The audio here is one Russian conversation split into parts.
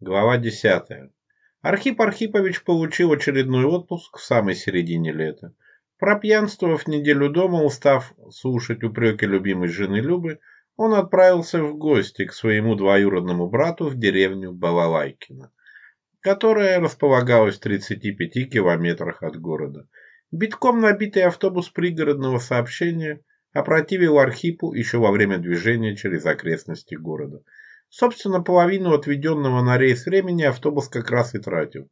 Глава 10. Архип Архипович получил очередной отпуск в самой середине лета. Пропьянствовав неделю дома, устав слушать упреки любимой жены Любы, он отправился в гости к своему двоюродному брату в деревню Балалайкино, которая располагалась в 35 километрах от города. Битком набитый автобус пригородного сообщения опротивил Архипу еще во время движения через окрестности города – Собственно, половину отведенного на рейс времени автобус как раз и тратил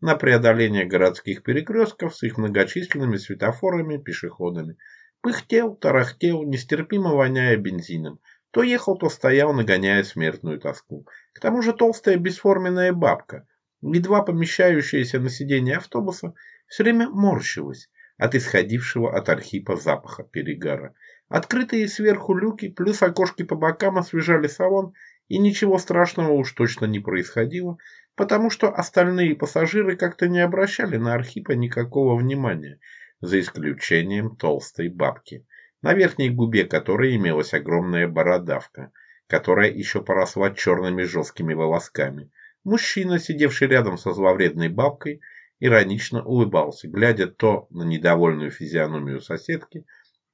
на преодоление городских перекрестков с их многочисленными светофорами, пешеходами. Пыхтел, тарахтел, нестерпимо воняя бензином. То ехал, то стоял, нагоняя смертную тоску. К тому же толстая бесформенная бабка, едва помещающаяся на сиденье автобуса, все время морщилась от исходившего от архипа запаха перегара. Открытые сверху люки плюс окошки по бокам освежали салон и ничего страшного уж точно не происходило, потому что остальные пассажиры как-то не обращали на Архипа никакого внимания, за исключением толстой бабки, на верхней губе которой имелась огромная бородавка, которая еще поросла черными жесткими волосками. Мужчина, сидевший рядом со зловредной бабкой, иронично улыбался, глядя то на недовольную физиономию соседки,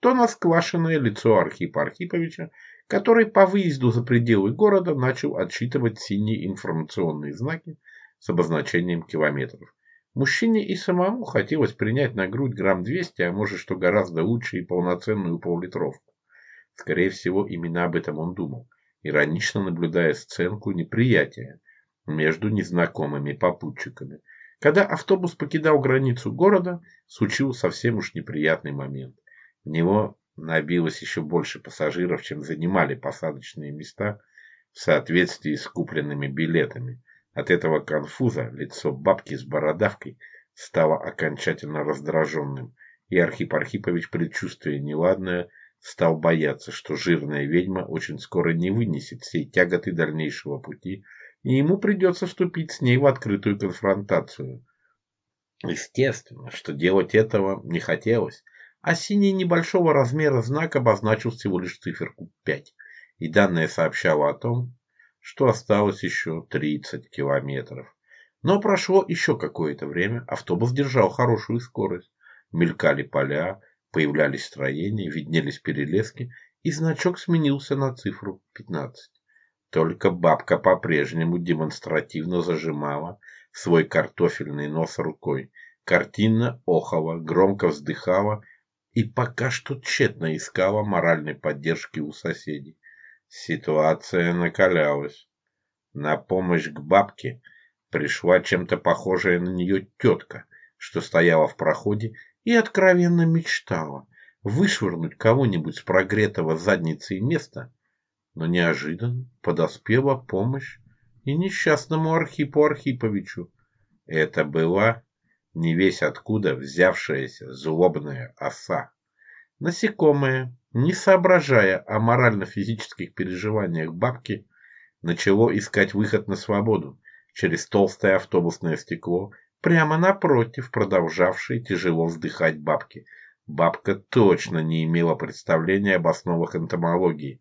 то на сквашенное лицо Архипа Архиповича, который по выезду за пределы города начал отсчитывать синие информационные знаки с обозначением километров. Мужчине и самому хотелось принять на грудь грамм 200, а может что гораздо лучше и полноценную полулитровку. Скорее всего, именно об этом он думал, иронично наблюдая сценку неприятия между незнакомыми попутчиками. Когда автобус покидал границу города, случился совсем уж неприятный момент. В него набилось еще больше пассажиров, чем занимали посадочные места в соответствии с купленными билетами. От этого конфуза лицо бабки с бородавкой стало окончательно раздраженным, и Архип Архипович, предчувствуя неладное, стал бояться, что жирная ведьма очень скоро не вынесет всей тяготы дальнейшего пути, и ему придется вступить с ней в открытую конфронтацию. Естественно, что делать этого не хотелось, а синий небольшого размера знак обозначил всего лишь циферку 5, и данное сообщало о том, что осталось еще 30 километров. Но прошло еще какое-то время, автобус держал хорошую скорость. Мелькали поля, появлялись строения, виднелись перелески, и значок сменился на цифру 15. Только бабка по-прежнему демонстративно зажимала свой картофельный нос рукой, картинно охала, громко вздыхала и пока что тщетно искала моральной поддержки у соседей. Ситуация накалялась. На помощь к бабке пришла чем-то похожая на нее тетка, что стояла в проходе и откровенно мечтала вышвырнуть кого-нибудь с прогретого задницей места, но неожиданно подоспела помощь и несчастному Архипу Архиповичу. Это была не весь откуда взявшаяся злобная оса. Насекомое, не соображая о морально-физических переживаниях бабки, начало искать выход на свободу через толстое автобусное стекло прямо напротив продолжавшей тяжело вздыхать бабки. Бабка точно не имела представления об основах энтомологии,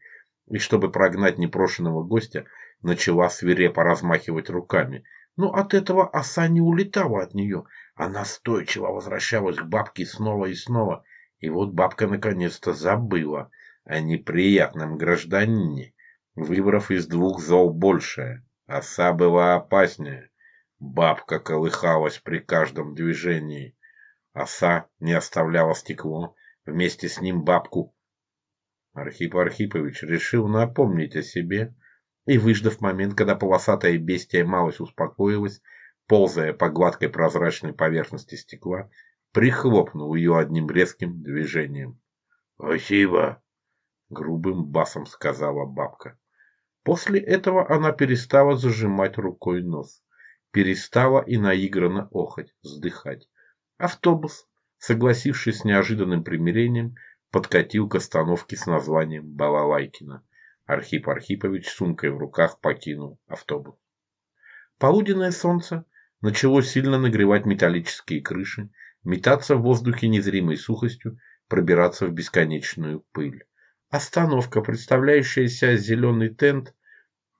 и чтобы прогнать непрошенного гостя, начала свирепо размахивать руками – но от этого оса не улетала от нее. Она стойчиво возвращалась к бабке снова и снова. И вот бабка наконец-то забыла о неприятном гражданине, выбрав из двух зол большее. Оса была опаснее. Бабка колыхалась при каждом движении. Оса не оставляла стекло, вместе с ним бабку. Архип Архипович решил напомнить о себе и, выждав момент, когда полосатая бестия малость успокоилась, ползая по гладкой прозрачной поверхности стекла, прихлопнул ее одним резким движением. «Спасибо!» — грубым басом сказала бабка. После этого она перестала зажимать рукой нос, перестала и наигранно охоть, вздыхать. Автобус, согласившись с неожиданным примирением, подкатил к остановке с названием «Балалайкина». Архип Архипович сумкой в руках покинул автобус. Полуденное солнце начало сильно нагревать металлические крыши, метаться в воздухе незримой сухостью, пробираться в бесконечную пыль. Остановка, представляющаяся зеленый тент,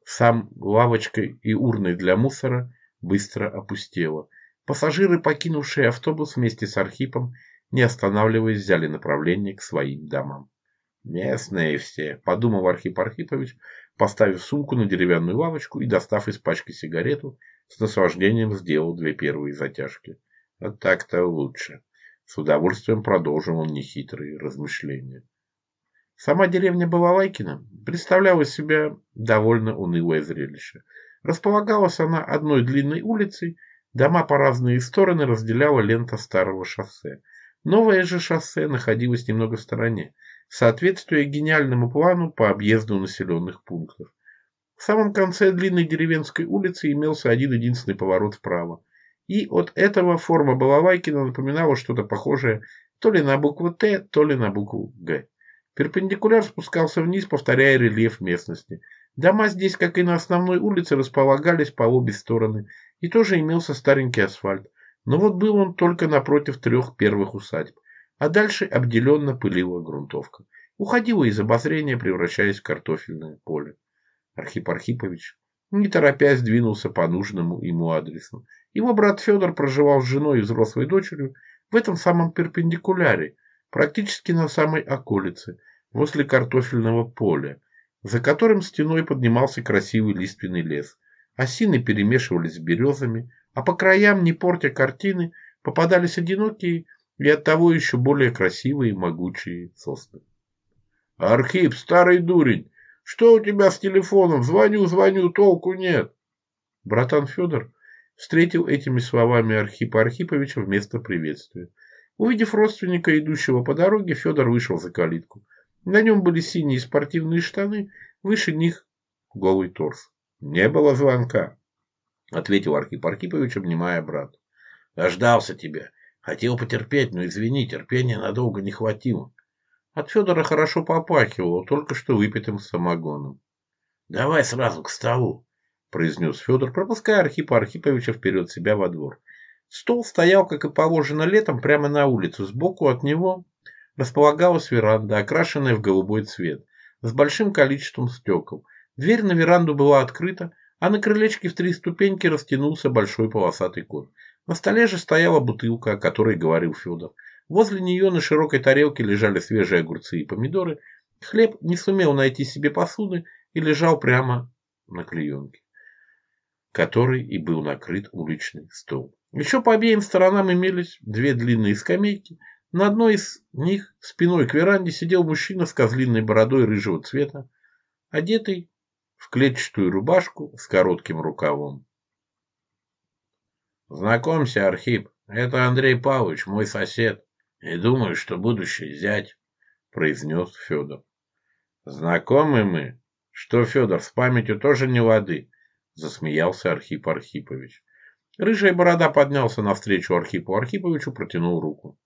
сам лавочкой и урной для мусора, быстро опустела. Пассажиры, покинувшие автобус вместе с Архипом, не останавливаясь, взяли направление к своим домам. Местные все, подумал Архип Архипович, поставив сумку на деревянную лавочку и, достав из пачки сигарету, с наслаждением сделал две первые затяжки. А так-то лучше. С удовольствием продолжил он нехитрые размышления. Сама деревня Балалайкина представляла себя довольно унылое зрелище. Располагалась она одной длинной улицей, дома по разные стороны разделяла лента старого шоссе. Новое же шоссе находилось немного в стороне, соответствуя гениальному плану по объезду населенных пунктов. В самом конце длинной деревенской улицы имелся один-единственный поворот вправо. И от этого форма Балалайкина напоминала что-то похожее то ли на букву «Т», то ли на букву «Г». Перпендикуляр спускался вниз, повторяя рельеф местности. Дома здесь, как и на основной улице, располагались по обе стороны, и тоже имелся старенький асфальт. Но вот был он только напротив трех первых усадьб а дальше обделенно пылила грунтовка. Уходила из обозрения, превращаясь в картофельное поле. Архип Архипович, не торопясь, двинулся по нужному ему адресу. Его брат Федор проживал с женой и взрослой дочерью в этом самом перпендикуляре, практически на самой околице, возле картофельного поля, за которым стеной поднимался красивый лиственный лес. Осины перемешивались с березами, а по краям, не портя картины, попадались одинокие и оттого еще более красивые и могучие сосны. «Архип, старый дурень, что у тебя с телефоном? Звоню, звоню, толку нет!» Братан Федор встретил этими словами Архипа Архиповича вместо приветствия. Увидев родственника, идущего по дороге, Федор вышел за калитку. На нем были синие спортивные штаны, выше них голый торс. «Не было звонка», — ответил Архип Архипович, обнимая брата. «Дождался тебя. Хотел потерпеть, но, извини, терпения надолго не хватило. От Федора хорошо попахивало, только что выпитым самогоном. «Давай сразу к столу», — произнес Федор, пропуская Архипа Архиповича вперед себя во двор. Стол стоял, как и положено летом, прямо на улицу. Сбоку от него располагалась веранда, окрашенная в голубой цвет, с большим количеством стекол. Дверь на веранду была открыта, а на крылечке в три ступеньки растянулся большой полосатый кот. На столе же стояла бутылка, о которой говорил Федор. Возле нее на широкой тарелке лежали свежие огурцы и помидоры. Хлеб не сумел найти себе посуды и лежал прямо на клеенке, который и был накрыт уличный стол. Еще по обеим сторонам имелись две длинные скамейки. На одной из них спиной к веранде сидел мужчина с козлиной бородой рыжего цвета, одетый в клетчатую рубашку с коротким рукавом. Знакомься, Архип, это Андрей Павлович, мой сосед, и думаю, что будущий зять, произнес Федор. Знакомы мы. Что, Федор, с памятью тоже не лады? Засмеялся Архип Архипович. Рыжая борода поднялся навстречу Архипу Архиповичу, протянул руку.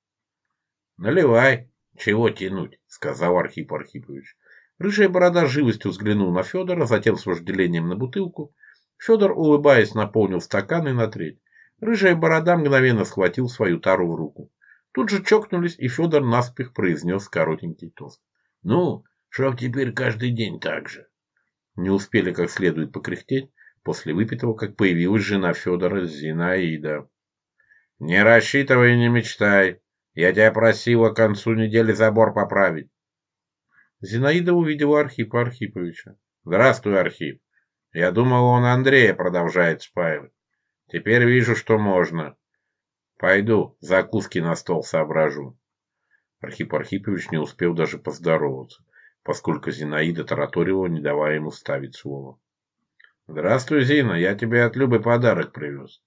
«Наливай! Чего тянуть?» — сказал Архип Архипович. Рыжая борода живостью взглянул на Федора, затем с вожделением на бутылку. Федор, улыбаясь, наполнил стакан и на треть. Рыжая борода мгновенно схватил свою тару в руку. Тут же чокнулись, и Федор наспех произнес коротенький тост. «Ну, шаг теперь каждый день так же». Не успели как следует покряхтеть, после выпитого, как появилась жена Федора Зинаида. «Не рассчитывай и не мечтай. Я тебя просила к концу недели забор поправить». Зинаида увидела Архипа Архиповича. «Здравствуй, Архип. Я думал, он Андрея продолжает спаивать». Теперь вижу, что можно. Пойду, закуски на стол соображу. Архип Архипович не успел даже поздороваться, поскольку Зинаида тараторила, не давая ему ставить слово. «Здравствуй, Зина, я тебе от Любы подарок привез».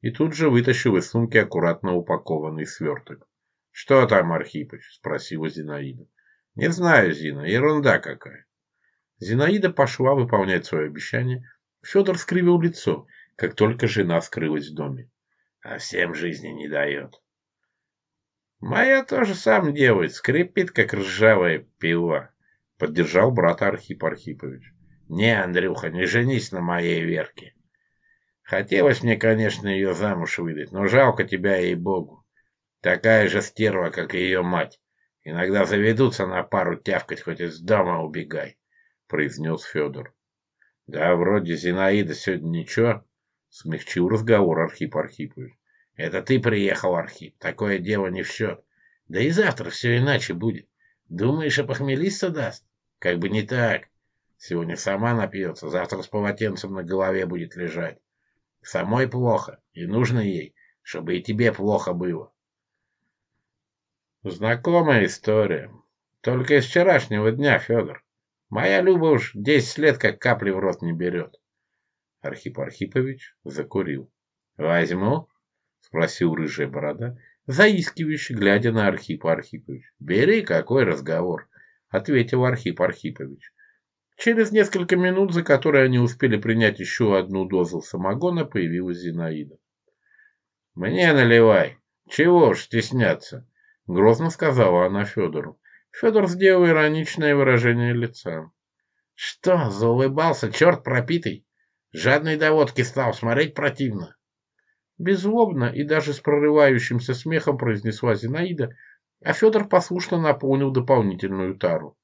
И тут же вытащил из сумки аккуратно упакованный сверток. «Что там, Архипыч?» – спросила Зинаида. «Не знаю, Зина, ерунда какая». Зинаида пошла выполнять свое обещание. Федор скривил лицо – как только жена скрылась в доме. А всем жизни не дает. Моя тоже сам делает, скрипит, как ржавая пила, поддержал брата Архип Архипович. Не, Андрюха, не женись на моей Верке. Хотелось мне, конечно, ее замуж выдать, но жалко тебя и богу. Такая же стерва, как и ее мать. Иногда заведутся на пару тявкать, хоть из дома убегай, произнес Федор. Да, вроде Зинаида сегодня ничего, Смягчил разговор Архип Архипович. Это ты приехал, Архип. Такое дело не в счет. Да и завтра все иначе будет. Думаешь, опохмелиться даст? Как бы не так. Сегодня сама напьется, завтра с полотенцем на голове будет лежать. Самой плохо, и нужно ей, чтобы и тебе плохо было. Знакомая история. Только из вчерашнего дня, Федор. Моя Люба уж десять лет как капли в рот не берет. Архип Архипович закурил. «Возьму?» — спросил рыжая борода, заискивающе глядя на Архипа Архипович. «Бери, какой разговор!» — ответил Архип Архипович. Через несколько минут, за которые они успели принять еще одну дозу самогона, появилась Зинаида. «Мне наливай! Чего уж стесняться!» — грозно сказала она Федору. Федор сделал ироничное выражение лица. «Что, заулыбался, черт пропитый? Жадной до водки стал, смотреть противно. Беззлобно и даже с прорывающимся смехом произнесла Зинаида, а Федор послушно наполнил дополнительную тару.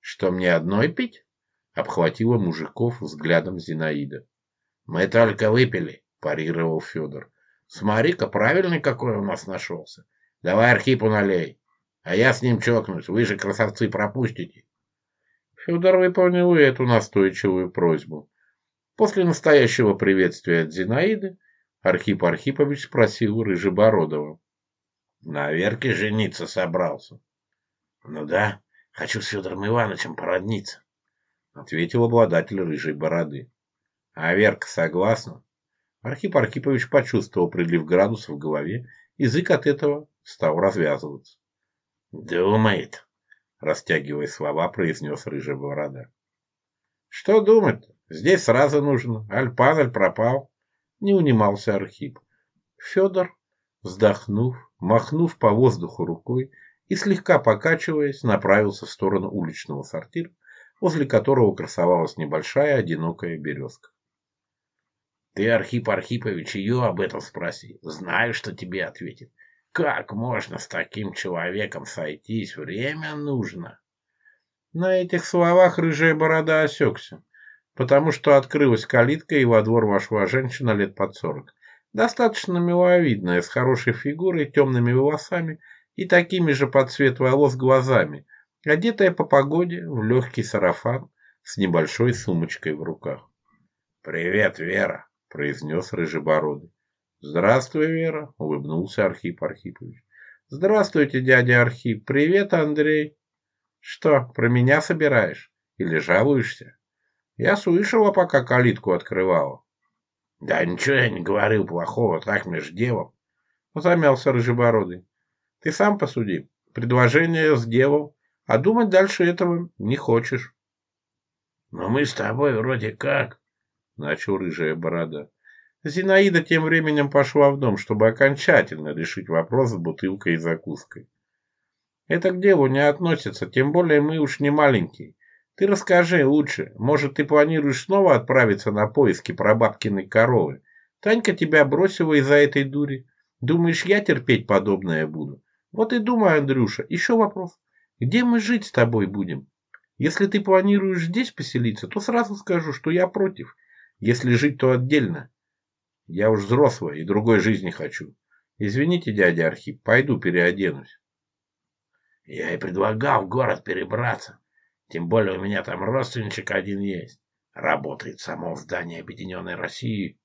«Что мне одной пить?» — обхватила мужиков взглядом Зинаида. «Мы только выпили», — парировал Федор. «Смотри-ка, правильный какой у нас нашелся. Давай Архипу налей, а я с ним чокнусь, вы же, красавцы, пропустите». Федор выполнил эту настойчивую просьбу. После настоящего приветствия от Зинаиды Архип Архипович спросил Рыжебородова. — На Верке жениться собрался? — Ну да, хочу с Федором Ивановичем породниться, — ответил обладатель рыжей бороды. — А Верка согласна? Архип Архипович почувствовал прилив градуса в голове, язык от этого стал развязываться. — Думает, — растягивая слова, произнес рыжая борода. Что думать? Здесь сразу нужно. Альпанель пропал. Не унимался Архип. Федор, вздохнув, махнув по воздуху рукой и слегка покачиваясь, направился в сторону уличного сортира, возле которого красовалась небольшая одинокая березка. Ты, Архип Архипович, ее об этом спроси. Знаю, что тебе ответит. Как можно с таким человеком сойтись? Время нужно. На этих словах рыжая борода осекся, потому что открылась калитка, и во двор вошла женщина лет под сорок. Достаточно миловидная, с хорошей фигурой, темными волосами и такими же под цвет волос глазами, одетая по погоде в легкий сарафан с небольшой сумочкой в руках. «Привет, Вера!» – произнес Рыжебородый. «Здравствуй, Вера!» – улыбнулся Архип Архипович. «Здравствуйте, дядя Архип! Привет, Андрей!» Что, про меня собираешь? Или жалуешься? Я слышала, пока калитку открывала. Да ничего я не говорил плохого, так между делом. Замялся Рыжебородый. Ты сам посуди. Предложение сделал, а думать дальше этого не хочешь. Но мы с тобой вроде как, начал Рыжая Борода. Зинаида тем временем пошла в дом, чтобы окончательно решить вопрос с бутылкой и закуской. Это к делу не относится, тем более мы уж не маленькие. Ты расскажи лучше, может, ты планируешь снова отправиться на поиски прабабкиной коровы? Танька тебя бросила из-за этой дури. Думаешь, я терпеть подобное буду? Вот и думаю, Андрюша, еще вопрос. Где мы жить с тобой будем? Если ты планируешь здесь поселиться, то сразу скажу, что я против. Если жить, то отдельно. Я уж взрослая и другой жизни хочу. Извините, дядя Архип, пойду переоденусь. Я и предлагал в город перебраться. Тем более у меня там родственничек один есть. Работает само в здании Объединенной России.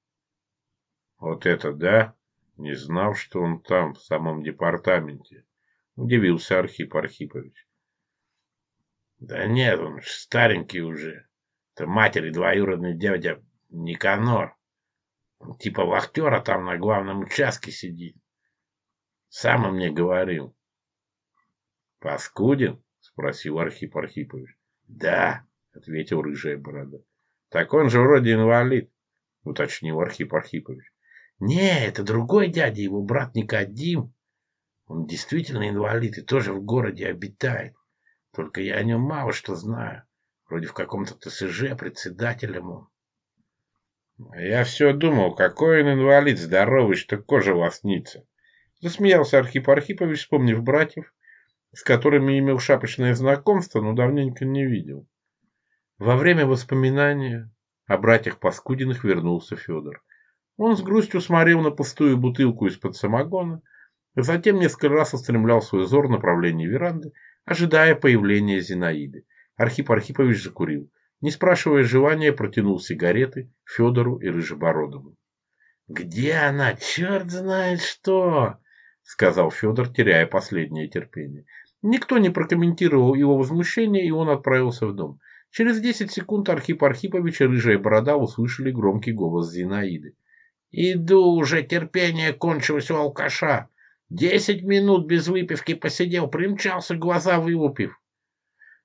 Вот это да! Не знал, что он там, в самом департаменте. Удивился Архип Архипович. Да нет, он же старенький уже. Это матери двоюродный дядя Никанор. Он типа вахтера там на главном участке сидит. Сам он мне говорил. — Паскудин? — спросил Архип Архипович. — Да, — ответил рыжая борода. — Так он же вроде инвалид, — уточнил Архип Архипович. — Не, это другой дядя, его брат Никодим. Он действительно инвалид и тоже в городе обитает. Только я о нем мало что знаю. Вроде в каком-то ТСЖ председателем он. А я все думал, какой он инвалид, здоровый, что кожа лоснится. Засмеялся Архип Архипович, вспомнив братьев, с которыми имел шапочное знакомство, но давненько не видел. Во время воспоминания о братьях Паскудиных вернулся Федор. Он с грустью смотрел на пустую бутылку из-под самогона, а затем несколько раз устремлял свой взор в направлении веранды, ожидая появления Зинаиды. Архип Архипович закурил. Не спрашивая желания, протянул сигареты Федору и Рыжебородому. «Где она? Черт знает что!» — сказал Федор, теряя последнее терпение. Никто не прокомментировал его возмущение, и он отправился в дом. Через десять секунд Архип Архипович и Рыжая Борода услышали громкий голос Зинаиды. «Иду уже, терпение кончилось у алкаша. Десять минут без выпивки посидел, примчался, глаза вылупив».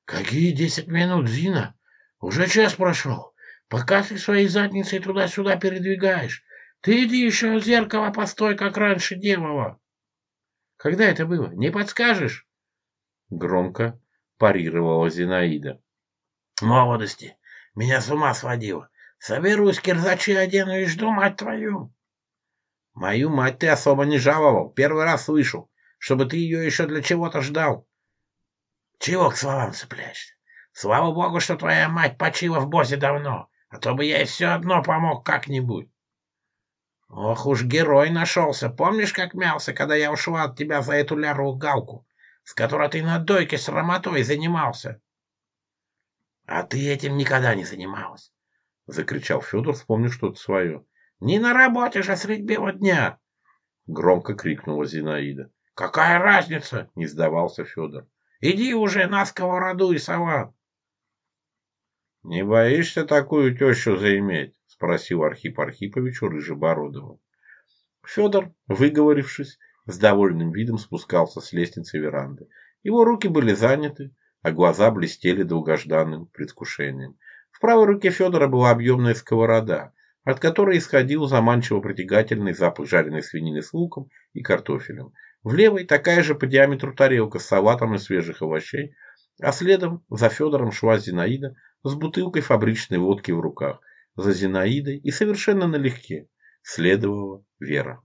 «Какие десять минут, Зина? Уже час прошел. Пока ты своей задницей туда-сюда передвигаешь. Ты иди еще в зеркало постой, как раньше делала». «Когда это было? Не подскажешь?» Громко парировала Зинаида. Молодости. Меня с ума сводило. Соберусь, кирзачи одену и жду, мать твою. Мою мать ты особо не жаловал. Первый раз слышу, чтобы ты ее еще для чего-то ждал. Чего к словам цепляешься? Слава богу, что твоя мать почила в бозе давно, а то бы я ей все одно помог как-нибудь. Ох уж герой нашелся. Помнишь, как мялся, когда я ушла от тебя за эту ляру галку? с которой ты на дойке с Роматовой занимался. — А ты этим никогда не занималась, — закричал Федор, вспомнив что-то свое. — Не на работе же средь бела дня! — громко крикнула Зинаида. — Какая разница? — не сдавался Федор. — Иди уже на сковороду и сова! — Не боишься такую тещу заиметь? — спросил Архип Архипович у Рыжебородова. Федор, выговорившись, с довольным видом спускался с лестницы веранды. Его руки были заняты, а глаза блестели долгожданным предвкушением. В правой руке Федора была объемная сковорода, от которой исходил заманчиво притягательный запах жареной свинины с луком и картофелем. В левой такая же по диаметру тарелка с салатом и свежих овощей, а следом за Федором шла Зинаида с бутылкой фабричной водки в руках. За Зинаидой и совершенно налегке следовала Вера.